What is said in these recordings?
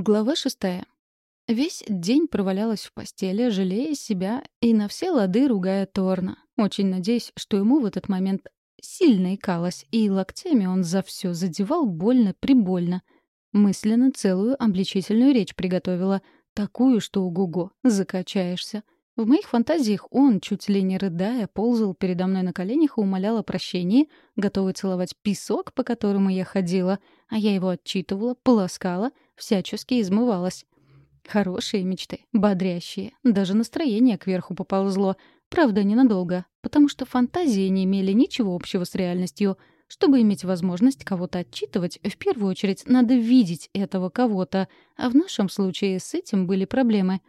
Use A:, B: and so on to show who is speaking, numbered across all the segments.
A: Глава шестая. Весь день провалялась в постели, жалея себя и на все лады ругая Торна. Очень надеюсь, что ему в этот момент сильно икалось, и локтями он за все задевал больно-прибольно. Мысленно целую обличительную речь приготовила, такую, что у Гуго закачаешься. В моих фантазиях он, чуть ли не рыдая, ползал передо мной на коленях и умолял о прощении, готовый целовать песок, по которому я ходила, а я его отчитывала, полоскала, всячески измывалась. Хорошие мечты, бодрящие. Даже настроение кверху поползло. Правда, ненадолго, потому что фантазии не имели ничего общего с реальностью. Чтобы иметь возможность кого-то отчитывать, в первую очередь надо видеть этого кого-то, а в нашем случае с этим были проблемы.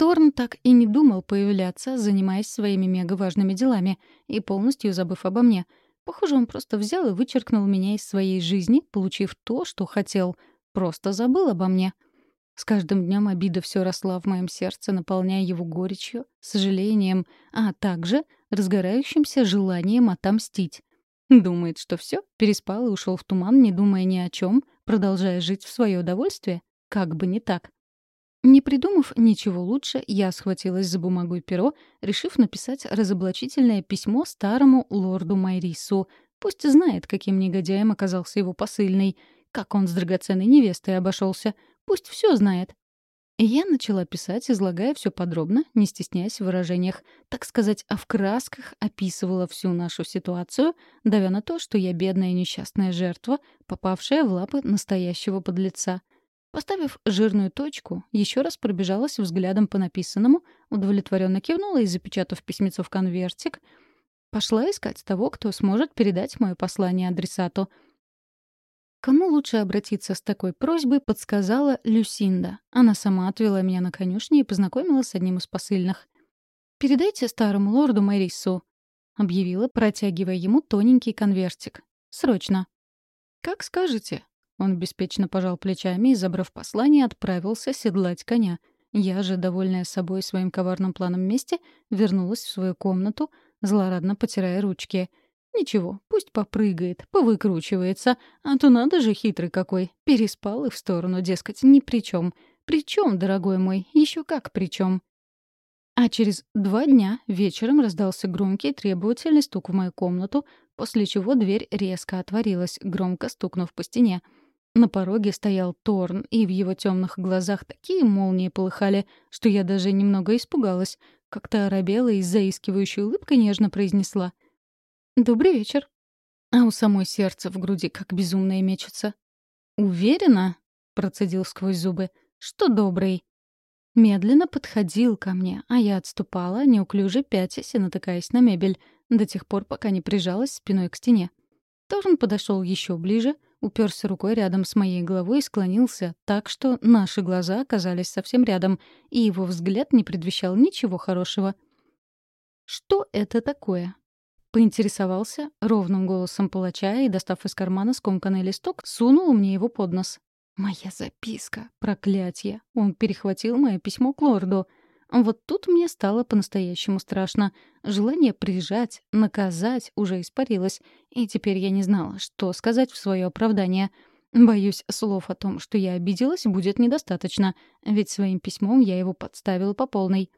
A: Торн так и не думал появляться, занимаясь своими мегаважными делами и полностью забыв обо мне. Похоже, он просто взял и вычеркнул меня из своей жизни, получив то, что хотел. Просто забыл обо мне. — с каждым днем обида все росла в моем сердце, наполняя его горечью, сожалением, а также разгорающимся желанием отомстить. Думает, что все, переспал и ушел в туман, не думая ни о чем, продолжая жить в свое удовольствие? Как бы не так. Не придумав ничего лучше, я схватилась за бумагу и перо, решив написать разоблачительное письмо старому лорду Майрису. Пусть знает, каким негодяем оказался его посыльный, как он с драгоценной невестой обошелся — Пусть все знает. И я начала писать, излагая все подробно, не стесняясь в выражениях. Так сказать, а в красках описывала всю нашу ситуацию, давя на то, что я бедная несчастная жертва, попавшая в лапы настоящего подлеца. Поставив жирную точку, еще раз пробежалась взглядом по написанному, удовлетворенно кивнула и, запечатав письмецо в конвертик, пошла искать того, кто сможет передать мое послание адресату — Кому лучше обратиться с такой просьбой, подсказала Люсинда. Она сама отвела меня на конюшне и познакомила с одним из посыльных. «Передайте старому лорду Мэрису», — объявила, протягивая ему тоненький конвертик. «Срочно». «Как скажете». Он беспечно пожал плечами и, забрав послание, отправился седлать коня. Я же, довольная собой своим коварным планом мести, вернулась в свою комнату, злорадно потирая ручки — Ничего, пусть попрыгает, повыкручивается. А то надо же хитрый какой. Переспал и в сторону, дескать, ни при чем. При чем, дорогой мой, еще как при чем. А через два дня вечером раздался громкий требовательный стук в мою комнату, после чего дверь резко отворилась, громко стукнув по стене. На пороге стоял Торн, и в его темных глазах такие молнии полыхали, что я даже немного испугалась. Как-то оробела и с заискивающей улыбкой нежно произнесла — «Добрый вечер». А у самой сердце в груди как безумное мечется. «Уверена?» — процедил сквозь зубы. «Что добрый?» Медленно подходил ко мне, а я отступала, неуклюже пятясь и натыкаясь на мебель, до тех пор, пока не прижалась спиной к стене. Торн подошел еще ближе, уперся рукой рядом с моей головой и склонился так, что наши глаза оказались совсем рядом, и его взгляд не предвещал ничего хорошего. «Что это такое?» Поинтересовался ровным голосом палача и, достав из кармана скомканный листок, сунул мне его под нос. «Моя записка! Проклятье! Он перехватил мое письмо к лорду!» Вот тут мне стало по-настоящему страшно. Желание прижать, наказать уже испарилось, и теперь я не знала, что сказать в свое оправдание. Боюсь, слов о том, что я обиделась, будет недостаточно, ведь своим письмом я его подставила по полной.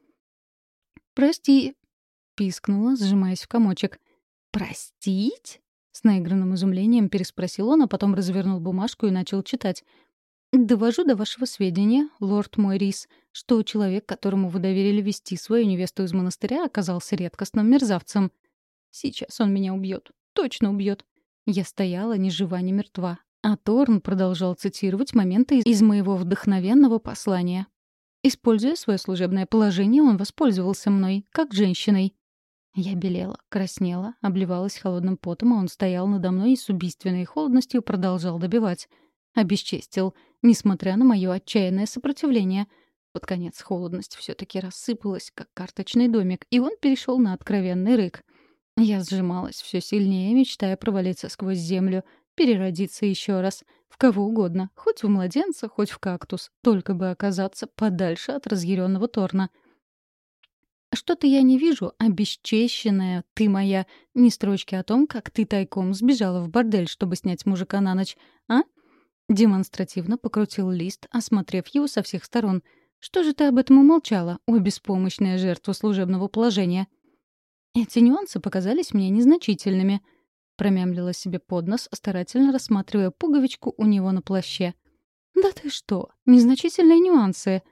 A: «Прости», — пискнула, сжимаясь в комочек. «Простить?» — с наигранным изумлением переспросил он, а потом развернул бумажку и начал читать. «Довожу до вашего сведения, лорд мой рис, что человек, которому вы доверили вести свою невесту из монастыря, оказался редкостным мерзавцем. Сейчас он меня убьет, точно убьет. Я стояла ни жива, ни мертва, а Торн продолжал цитировать моменты из моего вдохновенного послания. Используя свое служебное положение, он воспользовался мной, как женщиной. Я белела, краснела, обливалась холодным потом, а он стоял надо мной и с убийственной холодностью продолжал добивать. Обесчестил, несмотря на мое отчаянное сопротивление. Под конец холодность все таки рассыпалась, как карточный домик, и он перешел на откровенный рык. Я сжималась все сильнее, мечтая провалиться сквозь землю, переродиться еще раз. В кого угодно, хоть в младенца, хоть в кактус, только бы оказаться подальше от разъяренного Торна — что-то я не вижу, обесчещенная ты моя, ни строчки о том, как ты тайком сбежала в бордель, чтобы снять мужика на ночь, а? Демонстративно покрутил лист, осмотрев его со всех сторон. «Что же ты об этом умолчала, о беспомощная жертва служебного положения?» Эти нюансы показались мне незначительными. Промямлила себе под нос, старательно рассматривая пуговичку у него на плаще. «Да ты что? Незначительные нюансы!»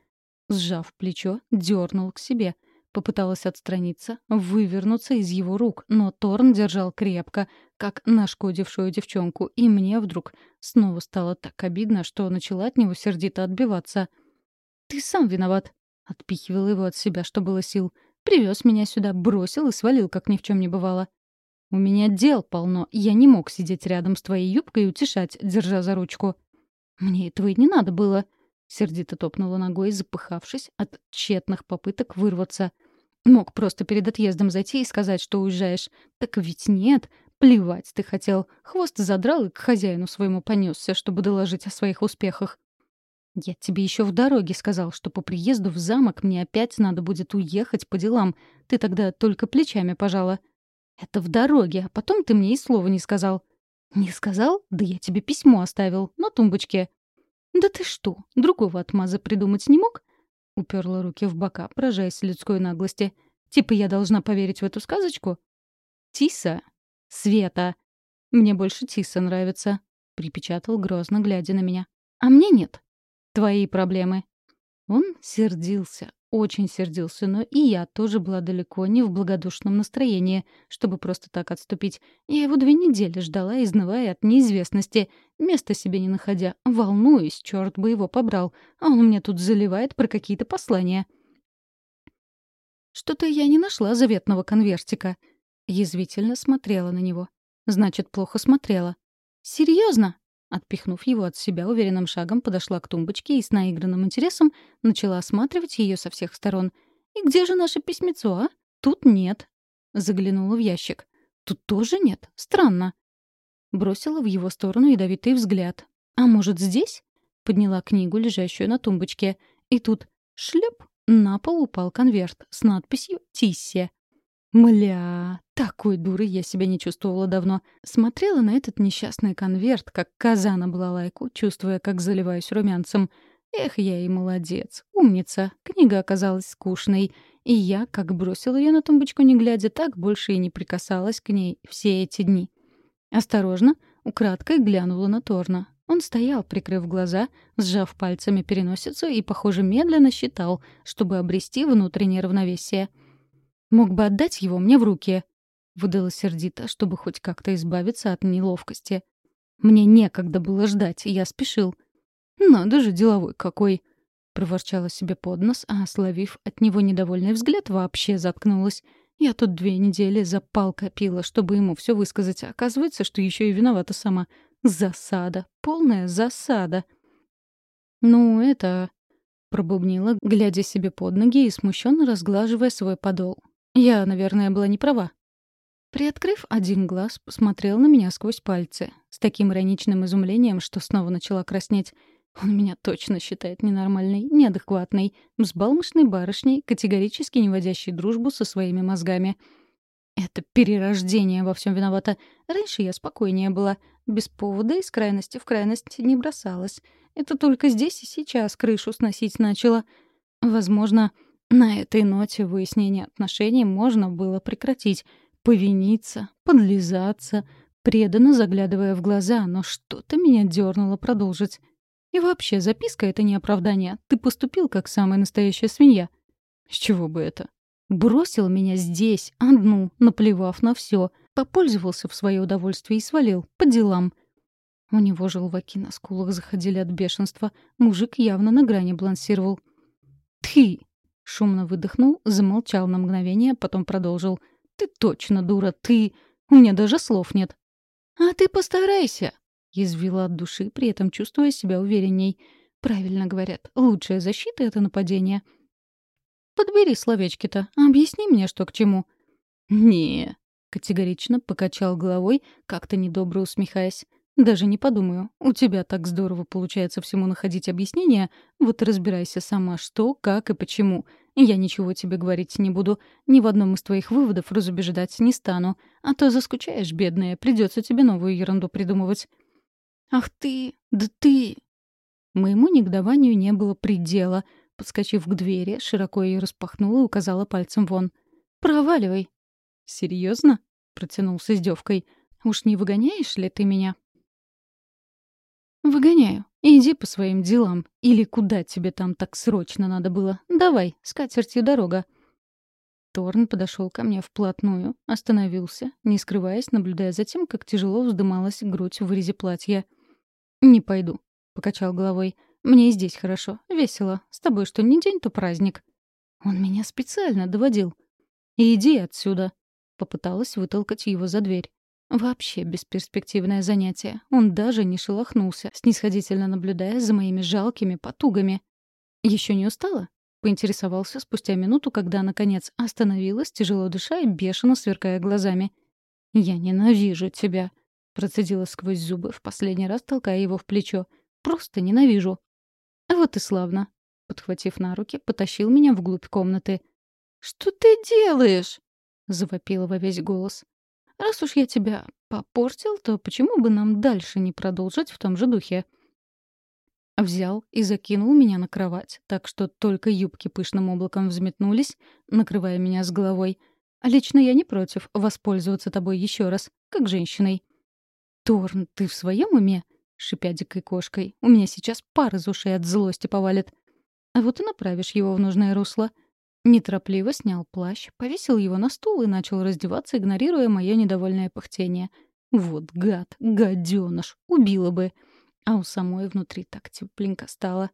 A: Сжав плечо, дернул к себе. Попыталась отстраниться, вывернуться из его рук, но Торн держал крепко, как нашкодившую девчонку, и мне вдруг снова стало так обидно, что начала от него сердито отбиваться. «Ты сам виноват!» — отпихивал его от себя, что было сил. Привез меня сюда, бросил и свалил, как ни в чем не бывало. У меня дел полно, я не мог сидеть рядом с твоей юбкой и утешать, держа за ручку. Мне этого и не надо было. Сердито топнула ногой, запыхавшись от тщетных попыток вырваться. Мог просто перед отъездом зайти и сказать, что уезжаешь. Так ведь нет. Плевать ты хотел. Хвост задрал и к хозяину своему понесся, чтобы доложить о своих успехах. «Я тебе еще в дороге сказал, что по приезду в замок мне опять надо будет уехать по делам. Ты тогда только плечами пожала». «Это в дороге, а потом ты мне и слова не сказал». «Не сказал? Да я тебе письмо оставил, на тумбочке». «Да ты что, другого отмаза придумать не мог?» Уперла руки в бока, поражаясь людской наглости. «Типа я должна поверить в эту сказочку?» «Тиса? Света!» «Мне больше Тиса нравится», — припечатал грозно, глядя на меня. «А мне нет. Твои проблемы». Он сердился, очень сердился, но и я тоже была далеко не в благодушном настроении, чтобы просто так отступить. Я его две недели ждала, изнывая от неизвестности, места себе не находя, волнуюсь, черт бы его побрал, а он мне тут заливает про какие-то послания. Что-то я не нашла заветного конвертика. Язвительно смотрела на него. Значит, плохо смотрела. Серьезно? Отпихнув его от себя, уверенным шагом подошла к тумбочке и с наигранным интересом начала осматривать ее со всех сторон. «И где же наше письмецо, а? Тут нет». Заглянула в ящик. «Тут тоже нет? Странно». Бросила в его сторону ядовитый взгляд. «А может, здесь?» Подняла книгу, лежащую на тумбочке. И тут шлеп на пол упал конверт с надписью «Тиссия». Мля, такой дурой я себя не чувствовала давно. Смотрела на этот несчастный конверт, как коза на балалайку, чувствуя, как заливаюсь румянцем. Эх, я и молодец, умница. Книга оказалась скучной. И я, как бросила ее на тумбочку не глядя, так больше и не прикасалась к ней все эти дни. Осторожно, украдкой глянула на Торна. Он стоял, прикрыв глаза, сжав пальцами переносицу и, похоже, медленно считал, чтобы обрести внутреннее равновесие — Мог бы отдать его мне в руки. Выдала сердито, чтобы хоть как-то избавиться от неловкости. Мне некогда было ждать, я спешил. «Надо же, деловой какой!» Проворчала себе под нос, а, словив от него недовольный взгляд, вообще заткнулась. Я тут две недели запал копила, чтобы ему все высказать, а оказывается, что еще и виновата сама. Засада. Полная засада. «Ну, это...» — пробубнила, глядя себе под ноги и смущенно разглаживая свой подол. Я, наверное, была не права. Приоткрыв один глаз, посмотрел на меня сквозь пальцы. С таким ироничным изумлением, что снова начала краснеть. Он меня точно считает ненормальной, неадекватной, взбалмошной барышней, категорически не водящей дружбу со своими мозгами. Это перерождение во всем виновато. Раньше я спокойнее была. Без повода из крайности в крайность не бросалась. Это только здесь и сейчас крышу сносить начала. Возможно, на этой ноте выяснение отношений можно было прекратить, повиниться, подлизаться, преданно заглядывая в глаза, но что-то меня дернуло продолжить. И вообще, записка — это не оправдание. Ты поступил как самая настоящая свинья. С чего бы это? Бросил меня здесь, одну, наплевав на все, попользовался в свое удовольствие и свалил, по делам. У него желваки на скулах заходили от бешенства. Мужик явно на грани балансировал. «Ты!» Шумно выдохнул, замолчал на мгновение, потом продолжил. «Ты точно дура, ты... У меня даже слов нет». «А ты постарайся!» — язвила от души, при этом чувствуя себя уверенней. «Правильно говорят, лучшая защита — это нападение». «Подбери словечки-то, объясни мне, что к чему». «Не», — категорично покачал головой, как-то недобро усмехаясь. Даже не подумаю. У тебя так здорово получается всему находить объяснение. Вот и разбирайся сама, что, как и почему. Я ничего тебе говорить не буду. Ни в одном из твоих выводов разубеждать не стану. А то заскучаешь, бедная, придется тебе новую ерунду придумывать. Ах ты, «Да ты...» Моему негодованию не было предела. Подскочив к двери, широко ее распахнула и указала пальцем вон. «Проваливай!» «Серьезно?» — протянул с издевкой. «Уж не выгоняешь ли ты меня?» «Выгоняю. Иди по своим делам. Или куда тебе там так срочно надо было? Давай, с катертью дорога». Торн подошел ко мне вплотную, остановился, не скрываясь, наблюдая за тем, как тяжело вздымалась грудь в вырезе платья. «Не пойду», — покачал головой. «Мне и здесь хорошо, весело. С тобой что, не день, то праздник». Он меня специально доводил. «Иди отсюда», — попыталась вытолкать его за дверь. Вообще бесперспективное занятие. Он даже не шелохнулся, снисходительно наблюдая за моими жалкими потугами. Еще не устала?» Поинтересовался спустя минуту, когда, наконец, остановилась, тяжело дыша и бешено сверкая глазами. «Я ненавижу тебя», — процедила сквозь зубы, в последний раз толкая его в плечо. «Просто ненавижу». «Вот и славно», — подхватив на руки, потащил меня вглубь комнаты. «Что ты делаешь?» — завопила во весь голос. «Раз уж я тебя попортил, то почему бы нам дальше не продолжить в том же духе?» Взял и закинул меня на кровать, так что только юбки пышным облаком взметнулись, накрывая меня с головой. А лично я не против воспользоваться тобой еще раз, как женщиной. «Торн, ты в своем уме?» — шипя дикой кошкой. «У меня сейчас пар из ушей от злости повалит». А вот и направишь его в нужное русло. Неторопливо снял плащ, повесил его на стул и начал раздеваться, игнорируя мое недовольное пыхтение. «Вот гад, гаденыш, убила бы!» а у самой внутри так тепленько стало.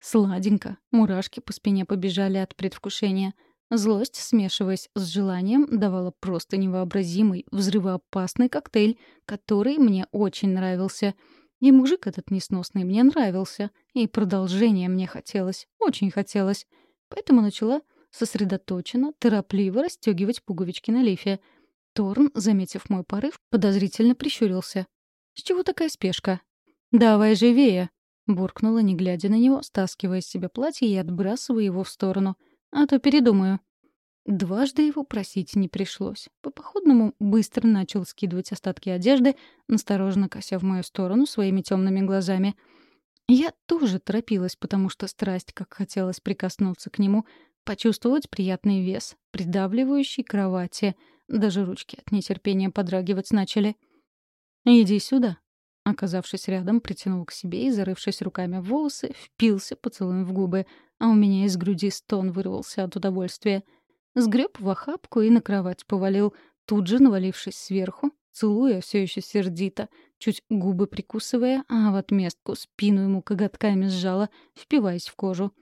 A: Сладенько, мурашки по спине побежали от предвкушения. Злость, смешиваясь с желанием, давала просто невообразимый, взрывоопасный коктейль, который мне очень нравился. И мужик этот несносный мне нравился, и продолжение мне хотелось, очень хотелось. Поэтому начала сосредоточенно, торопливо расстегивать пуговички на лифе. Торн, заметив мой порыв, подозрительно прищурился. «С чего такая спешка? «Давай живее!» — буркнула, не глядя на него, стаскивая с себя платье и отбрасывая его в сторону. «А то передумаю». Дважды его просить не пришлось. По походному быстро начал скидывать остатки одежды, настороженно кося в мою сторону своими темными глазами. Я тоже торопилась, потому что страсть, как хотелось прикоснуться к нему, почувствовать приятный вес, придавливающий кровати. Даже ручки от нетерпения подрагивать начали. «Иди сюда», Оказавшись рядом, притянул к себе и, зарывшись руками в волосы, впился поцелуем в губы, а у меня из груди стон вырвался от удовольствия. Сгреб в охапку и на кровать повалил, тут же навалившись сверху, целуя все еще сердито, чуть губы прикусывая, а в отместку спину ему коготками сжала, впиваясь в кожу.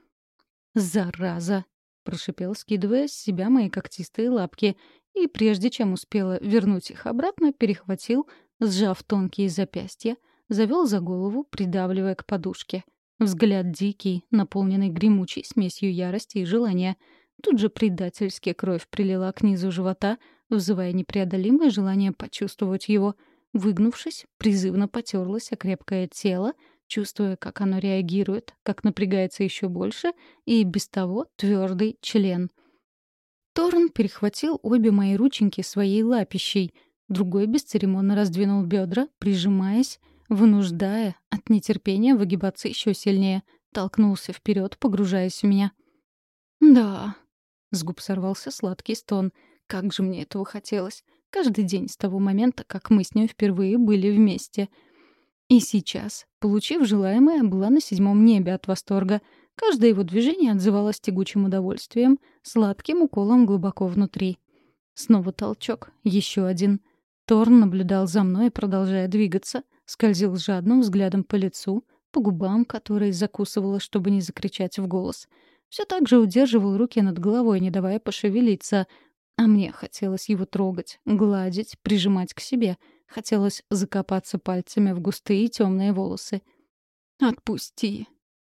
A: «Зараза!» — прошипел, скидывая с себя мои когтистые лапки, и прежде чем успела вернуть их обратно, перехватил — сжав тонкие запястья, завел за голову, придавливая к подушке. Взгляд дикий, наполненный гремучей смесью ярости и желания. Тут же предательски кровь прилила к низу живота, вызывая непреодолимое желание почувствовать его. Выгнувшись, призывно потерлось о крепкое тело, чувствуя, как оно реагирует, как напрягается еще больше, и без того твердый член. Торн перехватил обе мои рученьки своей лапищей — Другой бесцеремонно раздвинул бедра, прижимаясь, вынуждая от нетерпения выгибаться еще сильнее. Толкнулся вперед, погружаясь в меня. «Да», — с губ сорвался сладкий стон. «Как же мне этого хотелось. Каждый день с того момента, как мы с ней впервые были вместе. И сейчас, получив желаемое, была на седьмом небе от восторга. Каждое его движение отзывалось тягучим удовольствием, сладким уколом глубоко внутри. Снова толчок, еще один — Торн наблюдал за мной, продолжая двигаться, скользил жадным взглядом по лицу, по губам, которые закусывала, чтобы не закричать в голос. Все так же удерживал руки над головой, не давая пошевелиться. А мне хотелось его трогать, гладить, прижимать к себе. Хотелось закопаться пальцами в густые темные волосы. «Отпусти!»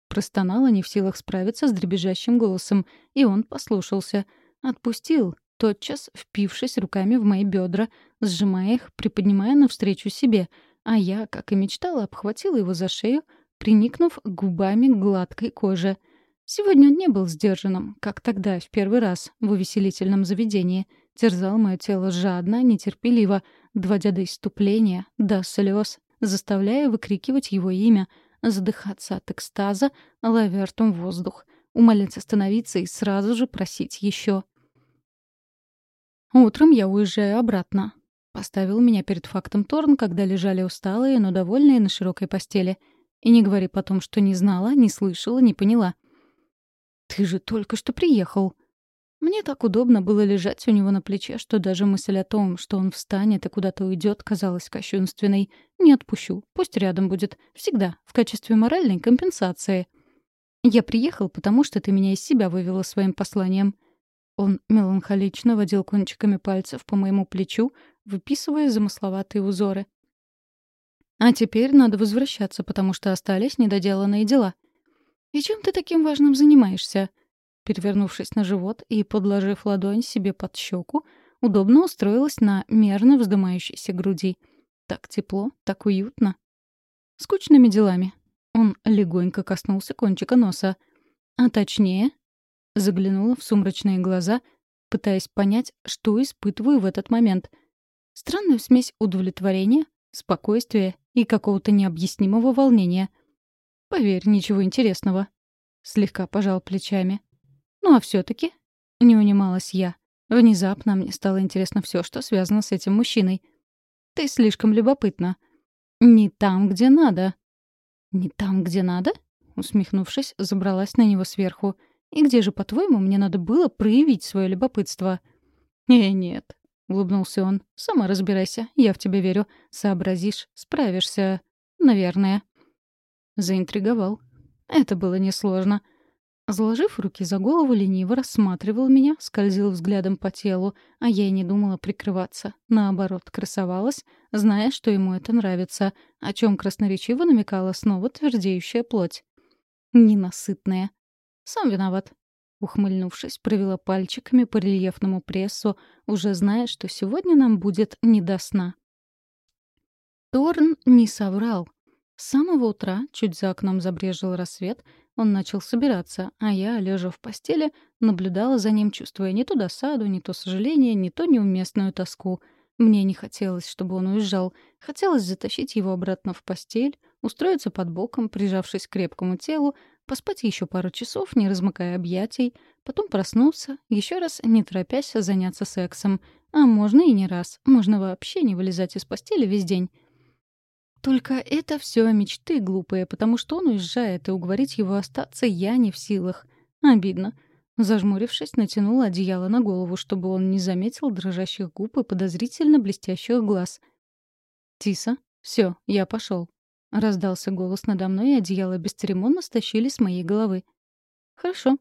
A: Простонала, не в силах справиться с дребезжащим голосом, и он послушался. Отпустил, тотчас впившись руками в мои бедра, сжимая их, приподнимая навстречу себе, а я, как и мечтала, обхватила его за шею, приникнув губами к гладкой коже. Сегодня он не был сдержанным, как тогда, в первый раз, в увеселительном заведении. Терзал мое тело жадно, нетерпеливо, доводя до иступления, до слез, заставляя выкрикивать его имя, задыхаться от экстаза, ловя ртом воздух, умолять остановиться и сразу же просить еще. «Утром я уезжаю обратно», — поставил меня перед фактом Торн, когда лежали усталые, но довольные на широкой постели. «И не говори потом, что не знала, не слышала, не поняла». «Ты же только что приехал», мне так удобно было лежать у него на плече, что даже мысль о том, что он встанет и куда-то уйдет, казалась кощунственной. Не отпущу, пусть рядом будет. Всегда, в качестве моральной компенсации. Я приехал, потому что ты меня из себя вывела своим посланием. Он меланхолично водил кончиками пальцев по моему плечу, выписывая замысловатые узоры. А теперь надо возвращаться, потому что остались недоделанные дела. И чем ты таким важным занимаешься? перевернувшись на живот и подложив ладонь себе под щеку, удобно устроилась на мерно вздымающейся груди. Так тепло, так уютно. Скучными делами. Он легонько коснулся кончика носа. А точнее, заглянула в сумрачные глаза, пытаясь понять, что испытываю в этот момент. Странную смесь удовлетворения, спокойствия и какого-то необъяснимого волнения. «Поверь, ничего интересного». Слегка пожал плечами. Ну а все-таки не унималась я. Внезапно мне стало интересно все, что связано с этим мужчиной. Ты слишком любопытна. Не там, где надо. Не там, где надо? Усмехнувшись, забралась на него сверху. И где же, по-твоему, мне надо было проявить свое любопытство? «Э, нет», — улыбнулся он. «Сама разбирайся, я в тебя верю. Сообразишь, справишься. Наверное». Заинтриговал. Это было несложно. Заложив руки за голову, лениво рассматривал меня, скользил взглядом по телу, а я и не думала прикрываться. Наоборот, красовалась, зная, что ему это нравится, о чем красноречиво намекала снова твердеющая плоть. Ненасытная. Сам виноват. Ухмыльнувшись, провела пальчиками по рельефному прессу, уже зная, что сегодня нам будет не до сна. Торн не соврал. С самого утра, чуть за окном забрежил рассвет, он начал собираться, а я, лежа в постели, наблюдала за ним, чувствуя не то досаду, не то сожаление, не то неуместную тоску. Мне не хотелось, чтобы он уезжал. Хотелось затащить его обратно в постель, устроиться под боком, прижавшись к крепкому телу, поспать еще пару часов, не размыкая объятий, потом проснуться, еще раз, не торопясь, заняться сексом. А можно и не раз. Можно вообще не вылезать из постели весь день. Только это все мечты глупые, потому что он уезжает, и уговорить его остаться я не в силах. Обидно. Зажмурившись, натянула одеяло на голову, чтобы он не заметил дрожащих губ и подозрительно блестящих глаз. «Тиса, все, я пошел. Раздался голос надо мной, и одеяло бесцеремонно стащили с моей головы. «Хорошо».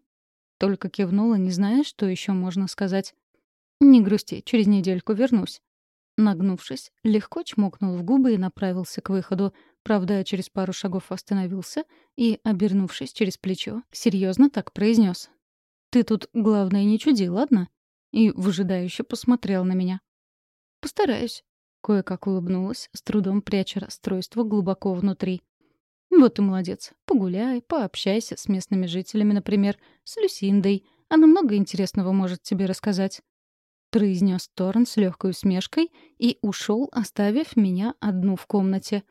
A: Только кивнула, не зная, что еще можно сказать. «Не грусти, через недельку вернусь». Нагнувшись, легко чмокнул в губы и направился к выходу. Правда, через пару шагов остановился и, обернувшись через плечо, серьезно так произнес: «Ты тут, главное, не чуди, ладно?» И выжидающе посмотрел на меня. «Постараюсь», — кое-как улыбнулась, с трудом пряча расстройство глубоко внутри. «Вот и молодец. Погуляй, пообщайся с местными жителями, например, с Люсиндой. Она много интересного может тебе рассказать произнес Торн с легкой усмешкой и ушел, оставив меня одну в комнате.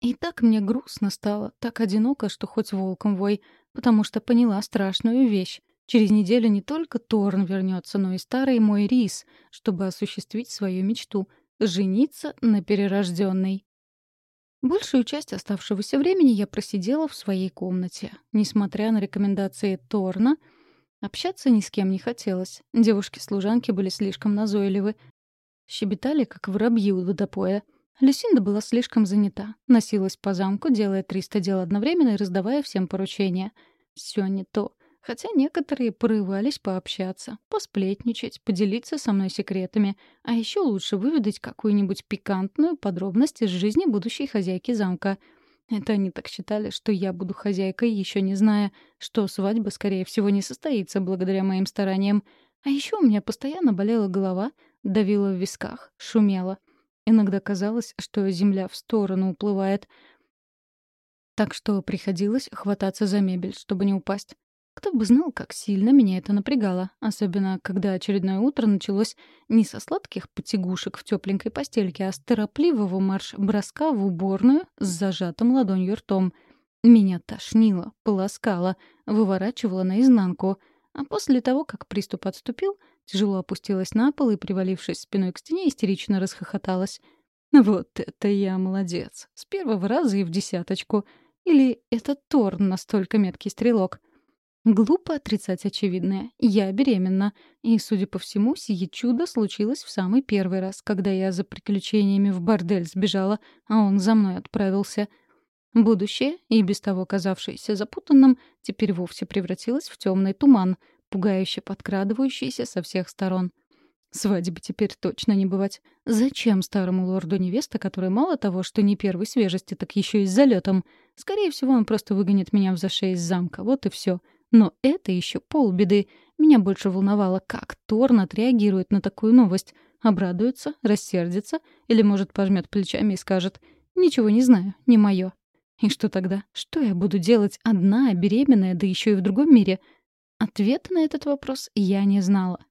A: И так мне грустно стало, так одиноко, что хоть волком вой, потому что поняла страшную вещь. Через неделю не только Торн вернется, но и старый мой Рис, чтобы осуществить свою мечту — жениться на перерожденной. Большую часть оставшегося времени я просидела в своей комнате. Несмотря на рекомендации Торна — Общаться ни с кем не хотелось. Девушки-служанки были слишком назойливы. Щебетали, как воробьи у водопоя. Люсинда была слишком занята. Носилась по замку, делая 300 дел одновременно и раздавая всем поручения. Все не то. Хотя некоторые порывались пообщаться, посплетничать, поделиться со мной секретами, а еще лучше выведать какую-нибудь пикантную подробность из жизни будущей хозяйки замка — это они так считали, что я буду хозяйкой, еще не зная, что свадьба, скорее всего, не состоится благодаря моим стараниям. А еще у меня постоянно болела голова, давила в висках, шумела. Иногда казалось, что земля в сторону уплывает. Так что приходилось хвататься за мебель, чтобы не упасть. Кто бы знал, как сильно меня это напрягало, особенно когда очередное утро началось не со сладких потягушек в тепленькой постельке, а с торопливого марш-броска в уборную с зажатым ладонью ртом. Меня тошнило, полоскало, выворачивало наизнанку. А после того, как приступ отступил, тяжело опустилась на пол и, привалившись спиной к стене, истерично расхохоталась. «Вот это я молодец! С первого раза и в десяточку!» Или это Торн настолько меткий стрелок? Глупо отрицать очевидное. Я беременна. И, судя по всему, сие чудо случилось в самый первый раз, когда я за приключениями в бордель сбежала, а он за мной отправился. Будущее, и без того казавшееся запутанным, теперь вовсе превратилось в темный туман, пугающе подкрадывающийся со всех сторон. Свадьбы теперь точно не бывать. Зачем старому лорду невеста, которая мало того, что не первой свежести, так еще и с залетом? Скорее всего, он просто выгонит меня в зашей из замка. Вот и все. Но это еще полбеды. Меня больше волновало, как Торн отреагирует на такую новость. Обрадуется, рассердится или, может, пожмет плечами и скажет «Ничего не знаю, не мое». И что тогда? Что я буду делать одна, беременная, да еще и в другом мире? Ответа на этот вопрос я не знала.